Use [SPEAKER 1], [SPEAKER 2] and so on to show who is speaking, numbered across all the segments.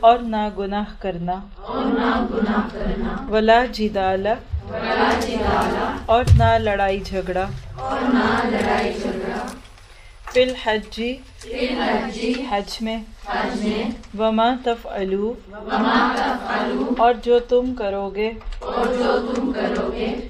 [SPEAKER 1] اور نہ گناہ کرنا ولا جدال اور نہ لڑائی جھگڑا فی الحجی حج میں وما تفعلو، اور جو تم کرو گے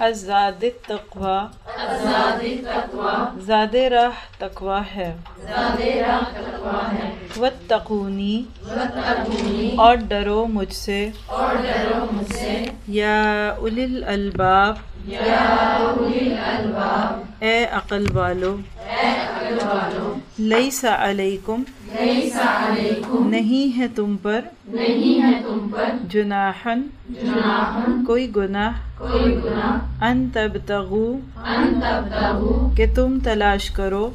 [SPEAKER 1] ازاد تقوا زیادہ راہ تقوا ہے۔ واتقونی اور ڈرو مجھ سے۔ یا اولی الالباب۔ اے عقل والو۔ لیس علیکم نہیں ہے تم پر جناحن کوئی گناہ ان تبتغو کہ تم تلاش کرو۔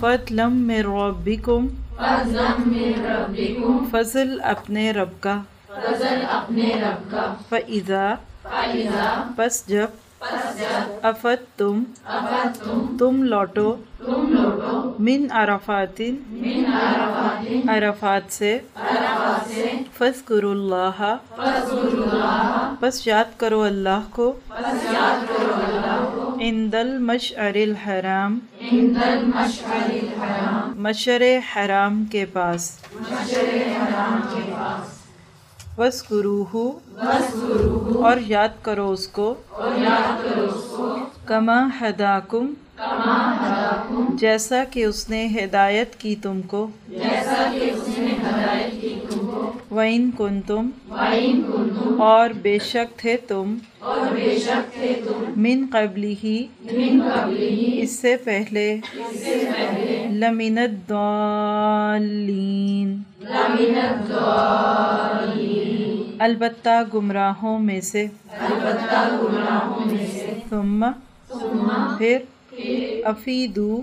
[SPEAKER 1] فضلم من ربکم۔ فضل اپنے رب کا۔ فَإِذَا پس جب افت تم تم لوٹو من عرفات عرفات سے فذکر اللہ پس یاد کرو اللہ کو عند المشعر الحرام مشر حرام کے پاس وَاسْكُرُوهُ اور یاد کرو اس کو کما ہداکم جیسا کہ اس نے ہدایت کی تم کو وَإِن كُنتُم اور بے شک تھے تم من قبلی ہی اس سے پہلے لمن الضالین البتہ گمراہوں میں سے۔ ثم پھر افیدو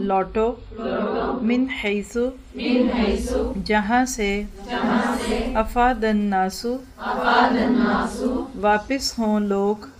[SPEAKER 1] لوٹو من حیث جہاں سے افاد الناس واپس ہوں لوگ۔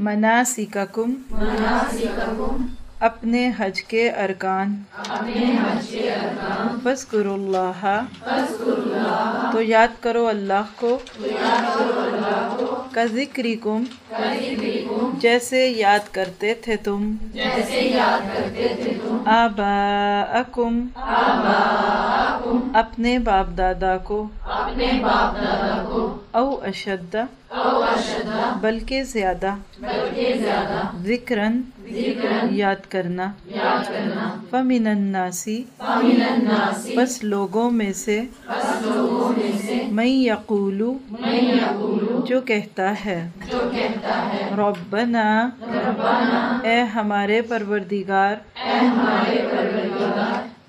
[SPEAKER 1] مناسککم اپنے حج کے ارکان فذکر اللہ تو یاد کرو اللہ کو کا ذکرکم جیسے یاد کرتے تھے تم آباءکم اپنے باپ دادا کو او اشد بلکہ زیادہ ذکرن یاد کرنا فمن الناسی بس لوگوں میں سے میں یقولو جو کہتا ہے ربنا اے ہمارے پروردگار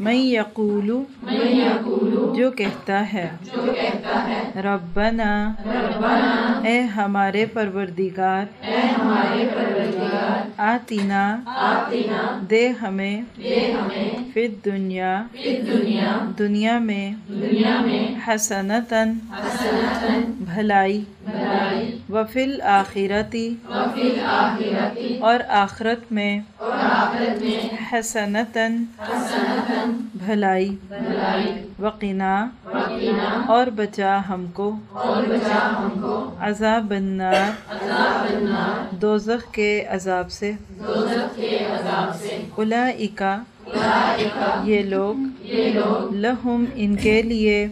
[SPEAKER 1] من يقول؟ من يقول. جو کہتا ہے۔ ربنا، اے ہمارے پروردگار آتینا دے ہمیں، فی دنیا دنیا میں، حسنتاً، بھلائی وفی الآخرتی اور آخرت میں، حسنتاً، بھلائی وقنا اور بچا ہم کو۔ عذاب النار دوزخ کے عذاب سے۔ اولئکا یہ لوگ لہم ان کے لیے۔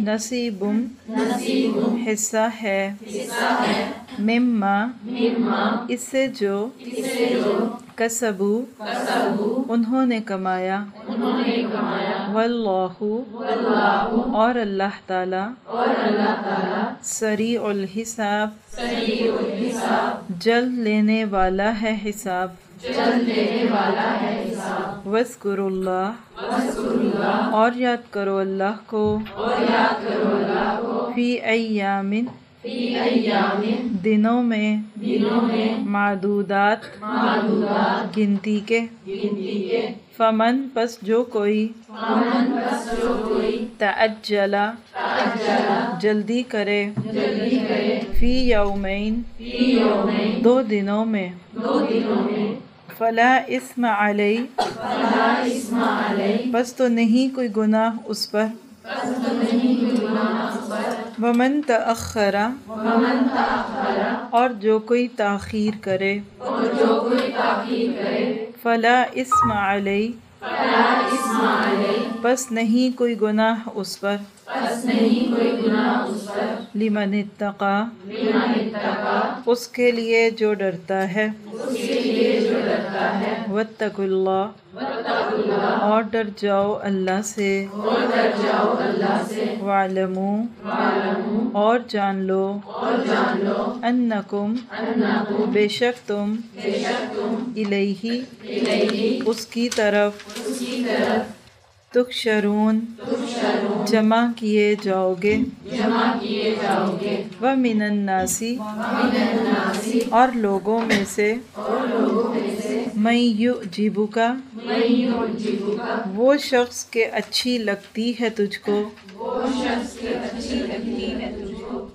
[SPEAKER 1] نصیبم حصہ ہے۔ مما اس سے جو کسبو. انہوں نے کمایا. واللہ اور اللہ تعالی. سریع الحساب جلد لینے والا ہے حساب. وذکر اللہ اور یاد کرو اللہ کو. فی ایام دنوں میں معدودات گنتی کے فمن پس جو کوئی تعجلا جلدی کرے فی یومین دو دنوں میں فلا اسم علی بس تو نہیں کوئی گناہ اس پر ومن تأخر اور جو کوئی تاخیر کرے فلا اسم علی بس نہیں کوئی گناہ اس پر لمن اتقا اس کے لیے جو ڈرتا ہے واتقوا اللہ۔ اور ڈر جاؤ اللہ سے۔ وعلموا اور جان لو۔ انکم۔ بے شک تم۔ الیہ اس کی طرف۔ تکشرون جمع کیے جاؤ گے من الناسی اور لوگوں میں سے میں یعجبو کا وہ شخص کے اچھی لگتی ہے تجھ کو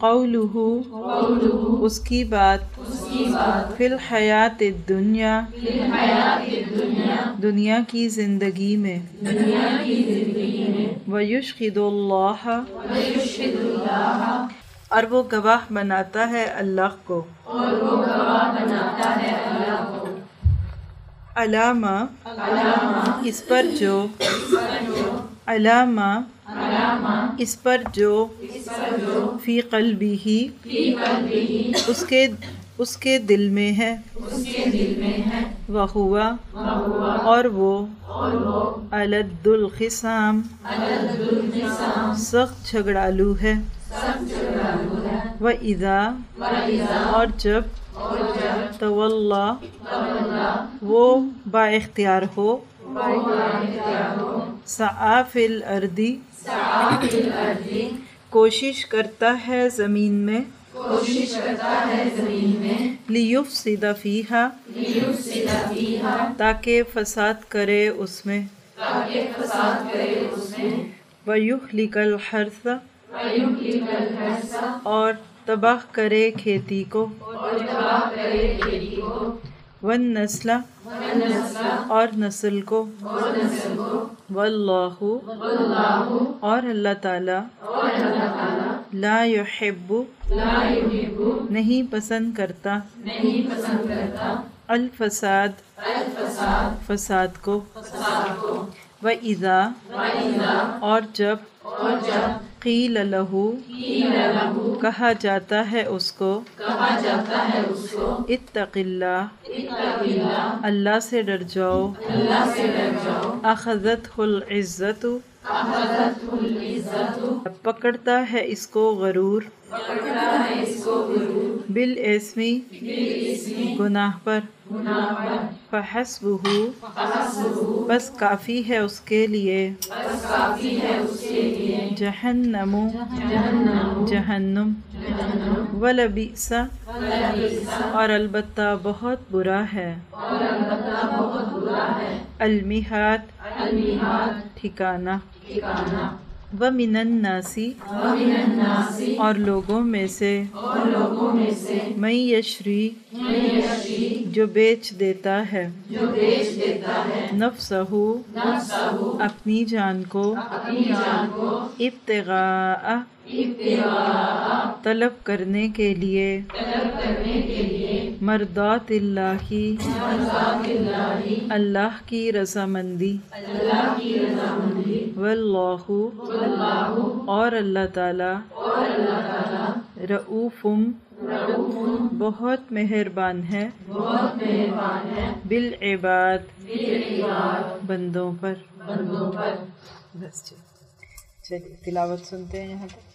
[SPEAKER 1] قولہ اس کی بات فی الحیات الدنیا دنیا کی زندگی میں ویشخد اللہ اور وہ گواہ بناتا ہے اللہ کو۔ علامہ اس پر جو علامہ اس پر جو فی قلبی ہی، اس کے اس کے دل میں ہے۔ وہ ہوا اور وہ علد الخصام سخت جھگڑالو ہے۔ وہ اذا اور جب تولا، وہ با اختیار ہو۔ فی الارضی کوشش کرتا ہے زمین میں لیفسد فیہا تاکہ فساد کرے اس میں ویہلک الحرث اور تباہ کرے کھیتی کو ون والنسل اور نسل کو واللہ اور اللہ تعالی لا يحب نہیں پسند کرتا الفساد فساد کو وَإِذَا اور جب قیل لہو کہا جاتا ہے اس کو۔ اتق اللہ۔ اللہ سے ڈر جاؤ۔ اخذت العزت پکڑتا ہے اس کو غرور۔ بالاسمی گناہ پر۔ فحسبہ بس کافی ہے اس کے لیے۔ جہنم جہنم۔ ولبئس اور البتہ بہت برا ہے۔ المہاد ٹھکانہ۔ ومن الناسی اور لوگوں میں سے. میں یشری. جو بیچ دیتا ہے. نفسہ اپنی جان کو. ابتغاء طلب کرنے کے لیے. مردات اللہ کی اللہ کی رضامندی. واللہ اور اللہ تعالی. رعوفم. بہت مہربان ہے. بالعباد. بندوں پر. بس جی. چلیے، تلاوت سنتے ہیں یہاں تک.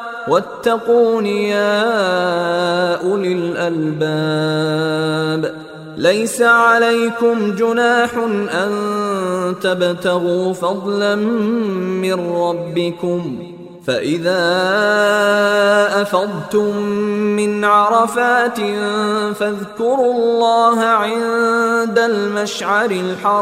[SPEAKER 2] واتقون يا أولي الألباب. ليس عليكم جناح أن تبتغوا فضلا من ربكم. فإذا أفضتم من عرفات فاذكروا الله عند المشعر الحرام.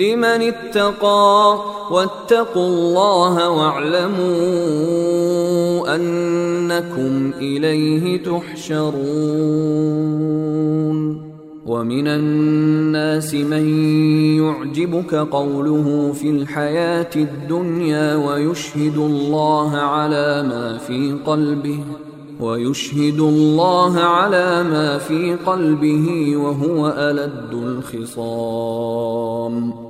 [SPEAKER 2] لمن اتقى واتقوا الله واعلموا أنكم إليه تحشرون. ومن الناس من يعجبك قوله في الحياة الدنيا ويشهد الله على ما في قلبه ويشهد الله على ما في قلبه وهو ألد الخصام.